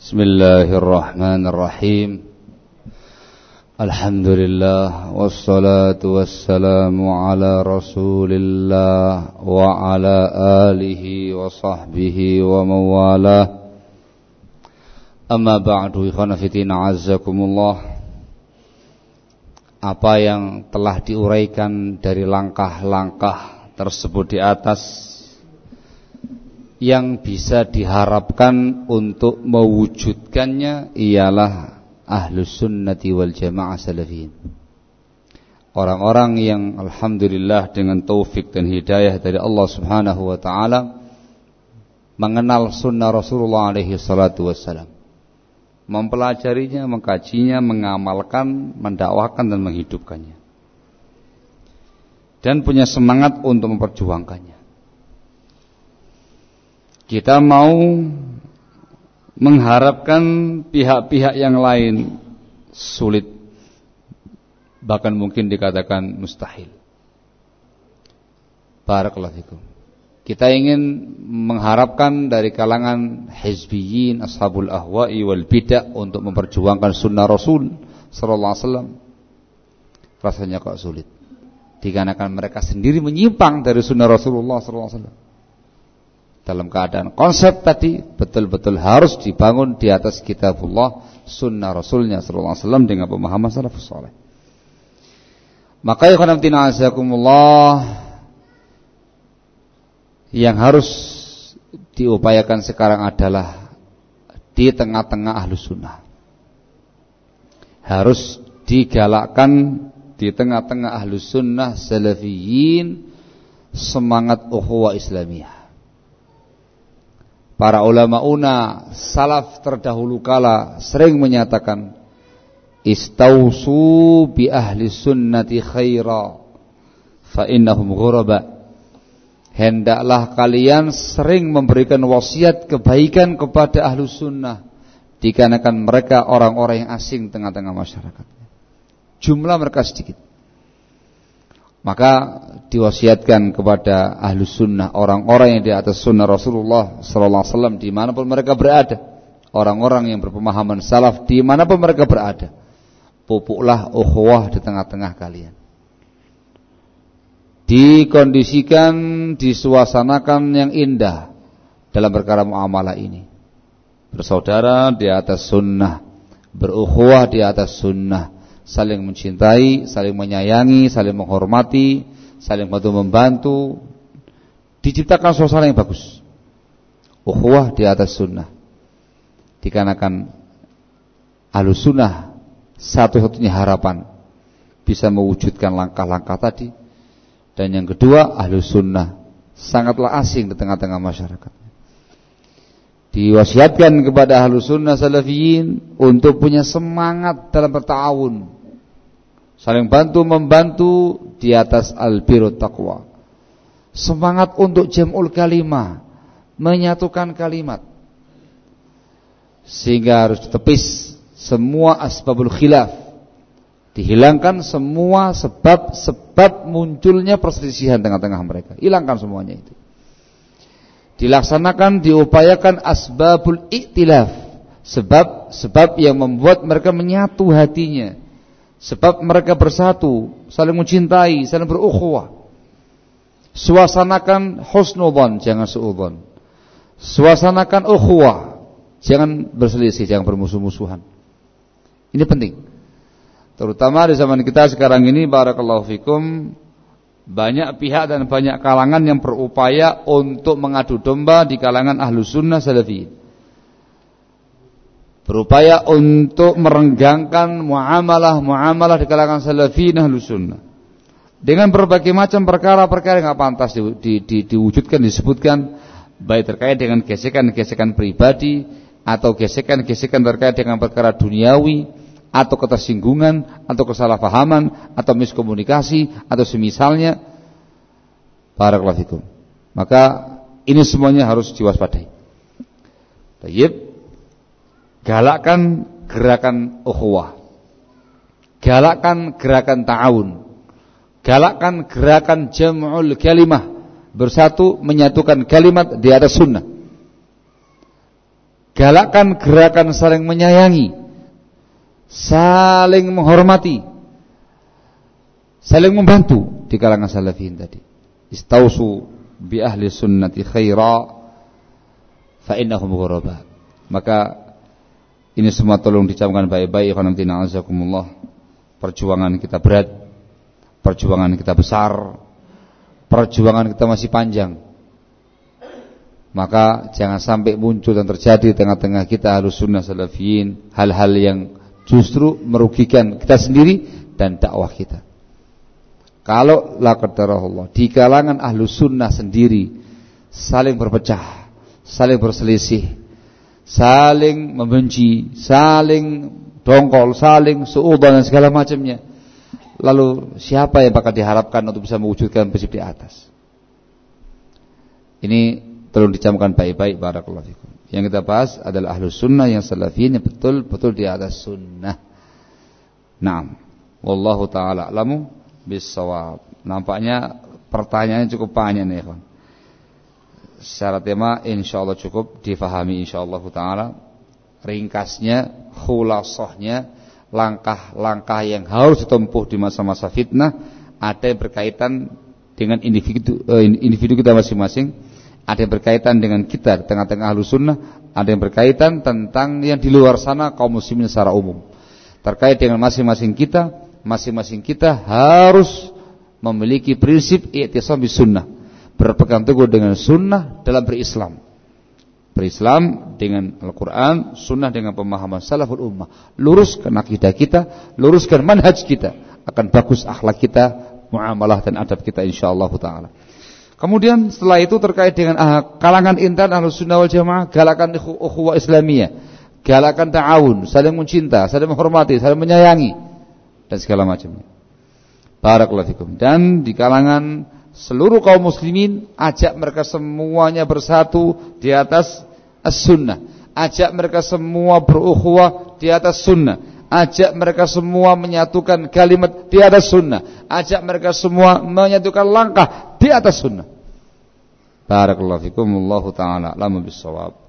بسم الله الرحمن الرحيم الحمد لله والصلاة والسلام على رسول الله وعلى آله وصحبه ومن والاه أما بعد إخوانا fitin azakumullah apa yang telah diuraikan dari langkah-langkah tersebut di atas yang bisa diharapkan untuk mewujudkannya ialah ahlus sunnati wal jamaah salafiyin orang-orang yang alhamdulillah dengan taufik dan hidayah dari Allah Subhanahu wa taala mengenal sunnah Rasulullah alaihi salatu wassalam mempelajarinya, mengkajinya, mengamalkan, mendakwahkan dan menghidupkannya. Dan punya semangat untuk memperjuangkannya. Kita mau mengharapkan pihak-pihak yang lain sulit bahkan mungkin dikatakan mustahil. Barakallahu. Kita ingin mengharapkan dari kalangan hizbiyin, ashabul ahwa'i wal bid'ah untuk memperjuangkan sunnah Rasul sallallahu alaihi wasallam. Rasanya kok sulit. Dikarenakan mereka sendiri menyimpang dari sunnah Rasulullah sallallahu alaihi wasallam. Dalam keadaan konsep tadi betul-betul harus dibangun di atas kitabullah sunnah Rasulnya sallallahu alaihi wasallam dengan pemahaman salafus saleh. Maka ya azakumullah yang harus diupayakan sekarang adalah di tengah-tengah ahlu sunnah. Harus digalakkan di tengah-tengah ahlu sunnah salafiyin semangat ukhuwah islamiyah. Para ulama una salaf terdahulu kala sering menyatakan istausu bi ahli sunnati khaira fa innahum ghuraba. Hendaklah kalian sering memberikan wasiat kebaikan kepada ahlu sunnah dikarenakan mereka orang-orang yang asing tengah-tengah masyarakat. Jumlah mereka sedikit maka diwasiatkan kepada ahlu sunnah orang-orang yang di atas sunnah Rasulullah Sallallahu Alaihi Wasallam di mana pun mereka berada. Orang-orang yang berpemahaman salaf di mana pun mereka berada. Pupuklah ukhuwah di tengah-tengah kalian. Dikondisikan, disuasanakan yang indah dalam perkara muamalah ini. Bersaudara di atas sunnah, berukhuwah di atas sunnah, saling mencintai, saling menyayangi, saling menghormati, saling bantu membantu, diciptakan suasana yang bagus. Ukhuwah di atas sunnah. Dikarenakan alus sunnah satu-satunya harapan bisa mewujudkan langkah-langkah tadi dan yang kedua ahlu sunnah sangatlah asing di tengah-tengah masyarakat. Diwasiatkan kepada ahlu sunnah salafiyin untuk punya semangat dalam bertawun. Saling bantu membantu di atas al-biru taqwa. Semangat untuk jam'ul kalimah. Menyatukan kalimat. Sehingga harus ditepis semua asbabul khilaf Dihilangkan semua sebab-sebab munculnya perselisihan tengah-tengah mereka. Hilangkan semuanya itu. Dilaksanakan, diupayakan asbabul iktilaf. Sebab-sebab yang membuat mereka menyatu hatinya. Sebab mereka bersatu, saling mencintai, saling berukhuwah. Suasanakan husnudhan, jangan suudhan. Suasanakan ukhuwah, jangan berselisih, jangan bermusuh-musuhan. Ini penting. Terutama di zaman kita sekarang ini barakallahu fikum banyak pihak dan banyak kalangan yang berupaya untuk mengadu domba di kalangan ahlu sunnah salafi. Berupaya untuk merenggangkan muamalah-muamalah di kalangan salafi ahlu sunnah. Dengan berbagai macam perkara-perkara yang pantas di, di, di, diwujudkan, disebutkan. Baik terkait dengan gesekan-gesekan pribadi atau gesekan-gesekan terkait dengan perkara duniawi atau ketersinggungan atau kesalahpahaman atau miskomunikasi atau semisalnya fikum maka ini semuanya harus diwaspadai Tayyib galakkan gerakan ukhuwah. Galakkan gerakan ta'awun. Galakkan gerakan jam'ul kalimah. Bersatu menyatukan kalimat di atas sunnah. Galakkan gerakan saling menyayangi, saling menghormati, saling membantu di kalangan salafin tadi. Istausu bi ahli sunnati khaira fa innahum ghuraba. Maka ini semua tolong dicamkan baik-baik. Perjuangan kita berat, perjuangan kita besar, perjuangan kita masih panjang. Maka jangan sampai muncul dan terjadi di tengah-tengah kita harus sunnah salafiyin hal-hal yang justru merugikan kita sendiri dan dakwah kita. Kalau la Allah di kalangan ahlu sunnah sendiri saling berpecah, saling berselisih, saling membenci, saling dongkol, saling suudzon dan segala macamnya. Lalu siapa yang bakal diharapkan untuk bisa mewujudkan prinsip di atas? Ini Tolong dicamkan baik-baik barakallahu fikum. Yang kita bahas adalah ahlu sunnah yang salafin yang betul-betul di atas sunnah. Naam. Wallahu taala alamu bisawab. Nampaknya pertanyaannya cukup banyak nih, kawan. Secara tema insyaallah cukup difahami insyaallah taala. Ringkasnya, khulasahnya, langkah-langkah yang harus ditempuh di masa-masa fitnah ada yang berkaitan dengan individu eh, individu kita masing-masing ada yang berkaitan dengan kita di tengah-tengah ahlu sunnah, ada yang berkaitan tentang yang di luar sana kaum muslimin secara umum. Terkait dengan masing-masing kita, masing-masing kita harus memiliki prinsip i'tisam bis sunnah. Berpegang teguh dengan sunnah dalam berislam. Berislam dengan Al-Quran, sunnah dengan pemahaman salaful ummah. Luruskan akidah kita, luruskan manhaj kita. Akan bagus akhlak kita, muamalah dan adab kita insyaAllah ta'ala. Kemudian setelah itu terkait dengan uh, kalangan intan ahlus sunnah wal jamaah, galakan ukhuwah islamiyah, galakan ta'awun, saling mencinta, saling menghormati, saling menyayangi, dan segala macamnya. Barakallahu fikum. Dan di kalangan seluruh kaum muslimin, ajak mereka semuanya bersatu di atas as-sunnah. Ajak mereka semua berukhuwah di atas sunnah. Ajak mereka semua menyatukan kalimat di atas sunnah. Ajak mereka semua menyatukan langkah di atas sunnah. Barakallahu fikum, Allah taala lamu bisawab.